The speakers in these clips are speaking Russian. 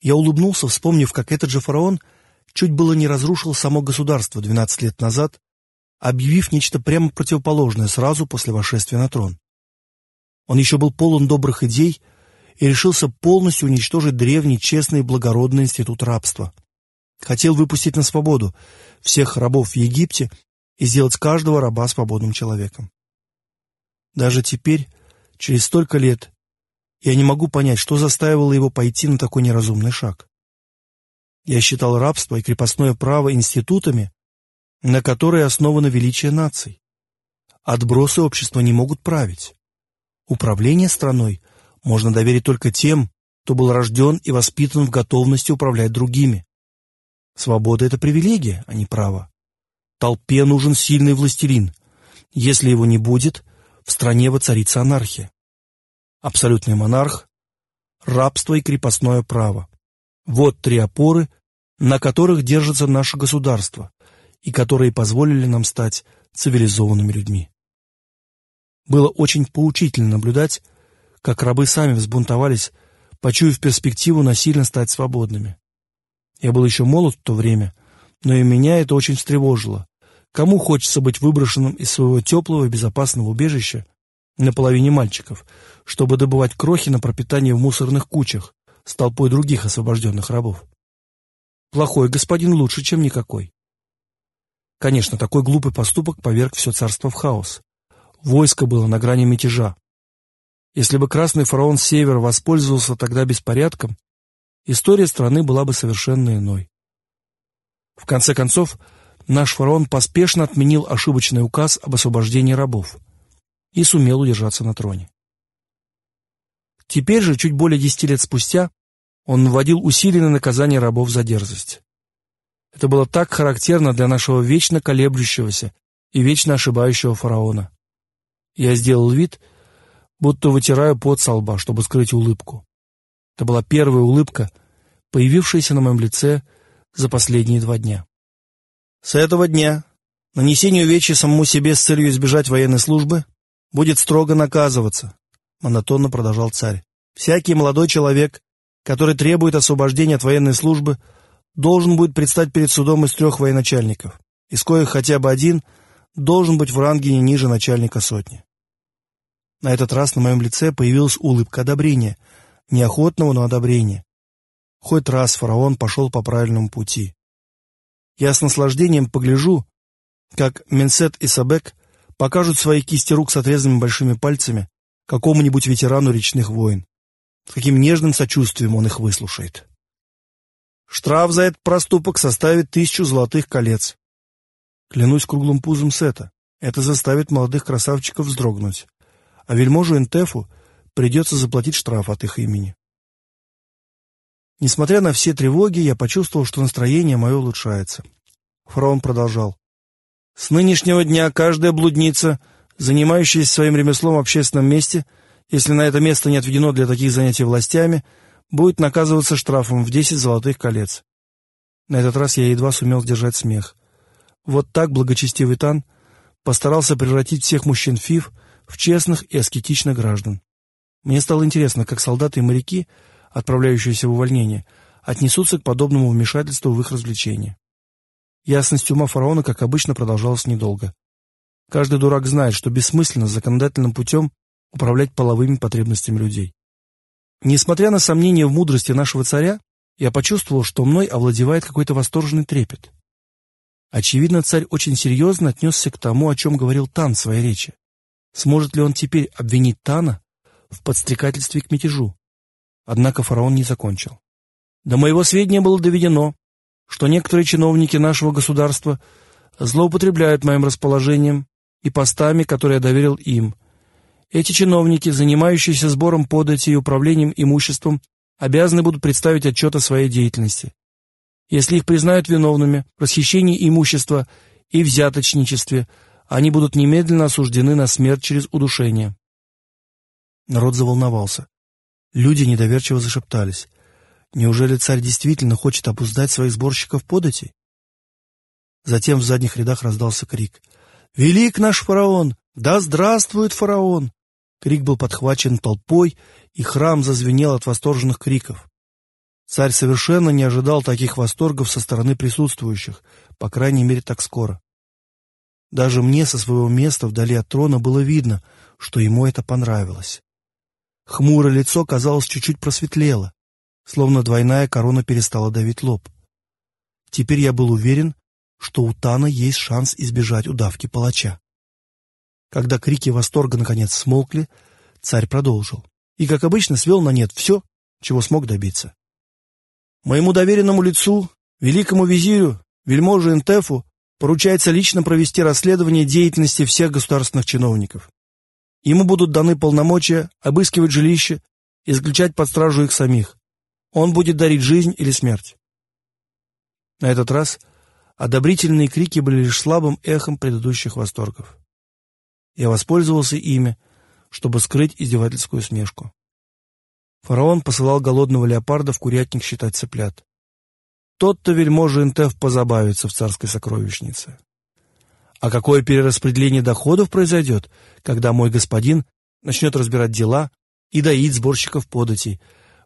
Я улыбнулся, вспомнив, как этот же фараон чуть было не разрушил само государство 12 лет назад, объявив нечто прямо противоположное сразу после восшествия на трон. Он еще был полон добрых идей и решился полностью уничтожить древний, честный и благородный институт рабства. Хотел выпустить на свободу всех рабов в Египте и сделать каждого раба свободным человеком. Даже теперь, через столько лет, я не могу понять, что заставило его пойти на такой неразумный шаг. Я считал рабство и крепостное право институтами, на которые основано величие наций. Отбросы общества не могут править. Управление страной можно доверить только тем, кто был рожден и воспитан в готовности управлять другими. Свобода — это привилегия, а не право. Толпе нужен сильный властелин. Если его не будет, в стране воцарится анархия. Абсолютный монарх, рабство и крепостное право. Вот три опоры, на которых держится наше государство и которые позволили нам стать цивилизованными людьми. Было очень поучительно наблюдать, как рабы сами взбунтовались, почуяв перспективу насильно стать свободными. Я был еще молод в то время, но и меня это очень встревожило. Кому хочется быть выброшенным из своего теплого и безопасного убежища на половине мальчиков, чтобы добывать крохи на пропитание в мусорных кучах с толпой других освобожденных рабов? Плохой господин лучше, чем никакой. Конечно, такой глупый поступок поверг все царство в хаос. Войско было на грани мятежа. Если бы красный фараон Север воспользовался тогда беспорядком, история страны была бы совершенно иной. В конце концов, наш фараон поспешно отменил ошибочный указ об освобождении рабов и сумел удержаться на троне. Теперь же, чуть более десяти лет спустя, он вводил усиленное наказание рабов за дерзость. Это было так характерно для нашего вечно колеблющегося и вечно ошибающего фараона. Я сделал вид, будто вытираю пот со лба, чтобы скрыть улыбку. Это была первая улыбка, появившаяся на моем лице за последние два дня. С этого дня нанесение увечья самому себе с целью избежать военной службы будет строго наказываться, монотонно продолжал царь. Всякий молодой человек, который требует освобождения от военной службы, должен будет предстать перед судом из трех военачальников, из коих хотя бы один должен быть в ранге не ниже начальника сотни. На этот раз на моем лице появилась улыбка одобрения, неохотного, но одобрения. Хоть раз фараон пошел по правильному пути. Я с наслаждением погляжу, как Менсет и Сабек покажут свои кисти рук с отрезанными большими пальцами какому-нибудь ветерану речных войн. С каким нежным сочувствием он их выслушает. Штраф за этот проступок составит тысячу золотых колец. Клянусь круглым пузом Сета, это заставит молодых красавчиков вздрогнуть а вельможу Энтефу придется заплатить штраф от их имени. Несмотря на все тревоги, я почувствовал, что настроение мое улучшается. Фараон продолжал. «С нынешнего дня каждая блудница, занимающаяся своим ремеслом в общественном месте, если на это место не отведено для таких занятий властями, будет наказываться штрафом в десять золотых колец». На этот раз я едва сумел сдержать смех. Вот так благочестивый Тан постарался превратить всех мужчин Фив в честных и аскетичных граждан. Мне стало интересно, как солдаты и моряки, отправляющиеся в увольнение, отнесутся к подобному вмешательству в их развлечения. Ясность ума фараона, как обычно, продолжалась недолго. Каждый дурак знает, что бессмысленно законодательным путем управлять половыми потребностями людей. Несмотря на сомнения в мудрости нашего царя, я почувствовал, что мной овладевает какой-то восторженный трепет. Очевидно, царь очень серьезно отнесся к тому, о чем говорил Тан в своей речи. Сможет ли он теперь обвинить Тана в подстрекательстве к мятежу? Однако фараон не закончил. До моего сведения было доведено, что некоторые чиновники нашего государства злоупотребляют моим расположением и постами, которые я доверил им. Эти чиновники, занимающиеся сбором подати и управлением имуществом, обязаны будут представить отчет о своей деятельности. Если их признают виновными в расхищении имущества и взяточничестве, они будут немедленно осуждены на смерть через удушение. Народ заволновался. Люди недоверчиво зашептались. Неужели царь действительно хочет обуздать своих сборщиков податей? Затем в задних рядах раздался крик. «Велик наш фараон! Да здравствует фараон!» Крик был подхвачен толпой, и храм зазвенел от восторженных криков. Царь совершенно не ожидал таких восторгов со стороны присутствующих, по крайней мере, так скоро. Даже мне со своего места вдали от трона было видно, что ему это понравилось. Хмурое лицо, казалось, чуть-чуть просветлело, словно двойная корона перестала давить лоб. Теперь я был уверен, что у Тана есть шанс избежать удавки палача. Когда крики восторга наконец смолкли, царь продолжил. И, как обычно, свел на нет все, чего смог добиться. Моему доверенному лицу, великому визирю, вельможе Интефу, поручается лично провести расследование деятельности всех государственных чиновников. Ему будут даны полномочия обыскивать жилище и заключать под стражу их самих. Он будет дарить жизнь или смерть. На этот раз одобрительные крики были лишь слабым эхом предыдущих восторгов. Я воспользовался ими, чтобы скрыть издевательскую смешку. Фараон посылал голодного леопарда в курятник считать цыплят. Тот-то вельможа Интеф позабавится в царской сокровищнице. А какое перераспределение доходов произойдет, когда мой господин начнет разбирать дела и доить сборщиков податей,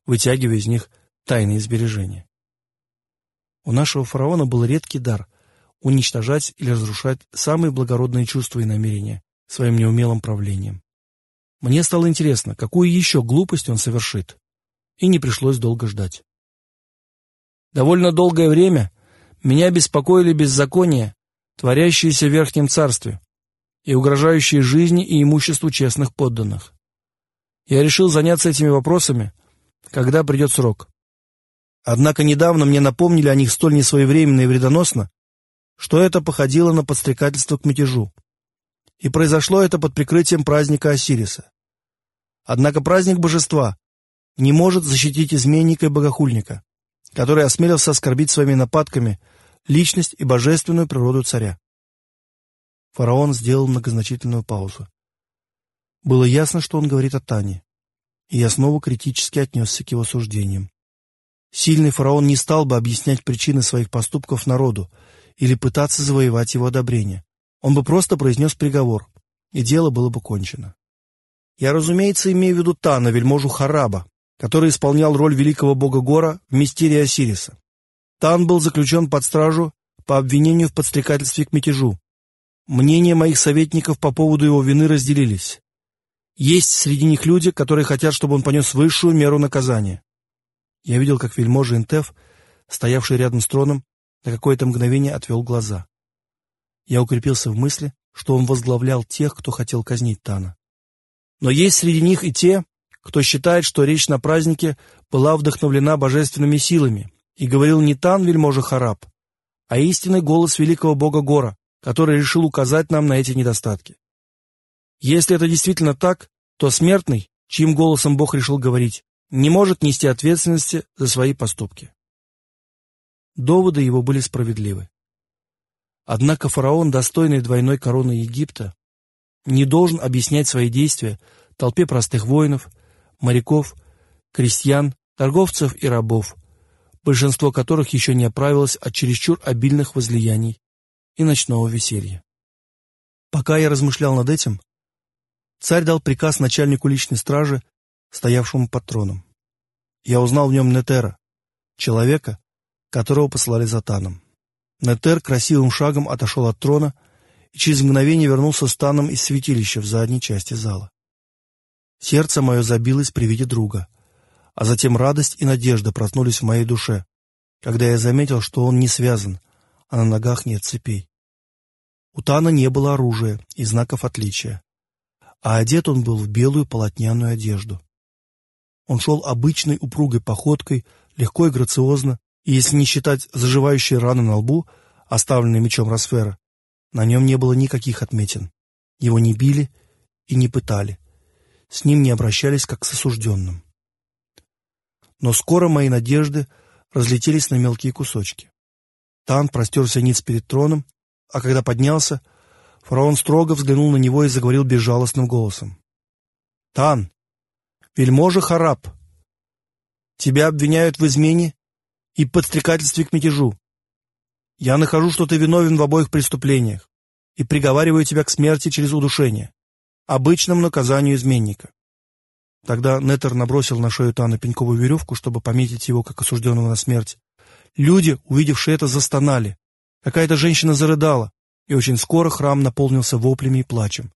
вытягивая из них тайные сбережения? У нашего фараона был редкий дар — уничтожать или разрушать самые благородные чувства и намерения своим неумелым правлением. Мне стало интересно, какую еще глупость он совершит, и не пришлось долго ждать. Довольно долгое время меня беспокоили беззакония, творящиеся в Верхнем Царстве, и угрожающие жизни и имуществу честных подданных. Я решил заняться этими вопросами, когда придет срок. Однако недавно мне напомнили о них столь несвоевременно и вредоносно, что это походило на подстрекательство к мятежу. И произошло это под прикрытием праздника Осириса. Однако праздник божества не может защитить изменника и богохульника который осмелился оскорбить своими нападками личность и божественную природу царя. Фараон сделал многозначительную паузу. Было ясно, что он говорит о Тане, и я снова критически отнесся к его суждениям. Сильный фараон не стал бы объяснять причины своих поступков народу или пытаться завоевать его одобрение. Он бы просто произнес приговор, и дело было бы кончено. Я, разумеется, имею в виду Тана, вельможу Хараба, который исполнял роль великого бога Гора в мистерии Осириса. Тан был заключен под стражу по обвинению в подстрекательстве к мятежу. Мнения моих советников по поводу его вины разделились. Есть среди них люди, которые хотят, чтобы он понес высшую меру наказания. Я видел, как вельможа Интеф, стоявший рядом с троном, на какое-то мгновение отвел глаза. Я укрепился в мысли, что он возглавлял тех, кто хотел казнить Тана. Но есть среди них и те, кто считает, что речь на празднике была вдохновлена божественными силами, и говорил не Тан, вельможа Хараб, а истинный голос великого бога Гора, который решил указать нам на эти недостатки. Если это действительно так, то смертный, чьим голосом Бог решил говорить, не может нести ответственности за свои поступки. Доводы его были справедливы. Однако фараон, достойный двойной короны Египта, не должен объяснять свои действия толпе простых воинов, моряков, крестьян, торговцев и рабов, большинство которых еще не оправилось от чересчур обильных возлияний и ночного веселья. Пока я размышлял над этим, царь дал приказ начальнику личной стражи, стоявшему под троном. Я узнал в нем Нетера, человека, которого послали за Таном. Нетер красивым шагом отошел от трона и через мгновение вернулся с Таном из святилища в задней части зала. Сердце мое забилось при виде друга, а затем радость и надежда проснулись в моей душе, когда я заметил, что он не связан, а на ногах нет цепей. У Тана не было оружия и знаков отличия, а одет он был в белую полотняную одежду. Он шел обычной упругой походкой, легко и грациозно, и если не считать заживающие раны на лбу, оставленные мечом Росфера, на нем не было никаких отметин. Его не били и не пытали с ним не обращались как с осужденным. Но скоро мои надежды разлетелись на мелкие кусочки. Тан простерся ниц перед троном, а когда поднялся, фараон строго взглянул на него и заговорил безжалостным голосом. «Тан, вельможа Хараб, тебя обвиняют в измене и подстрекательстве к мятежу. Я нахожу, что ты виновен в обоих преступлениях и приговариваю тебя к смерти через удушение обычному наказанию изменника. Тогда Нетер набросил на шею Тана пеньковую веревку, чтобы пометить его как осужденного на смерть. Люди, увидевшие это, застонали. Какая-то женщина зарыдала, и очень скоро храм наполнился воплями и плачем.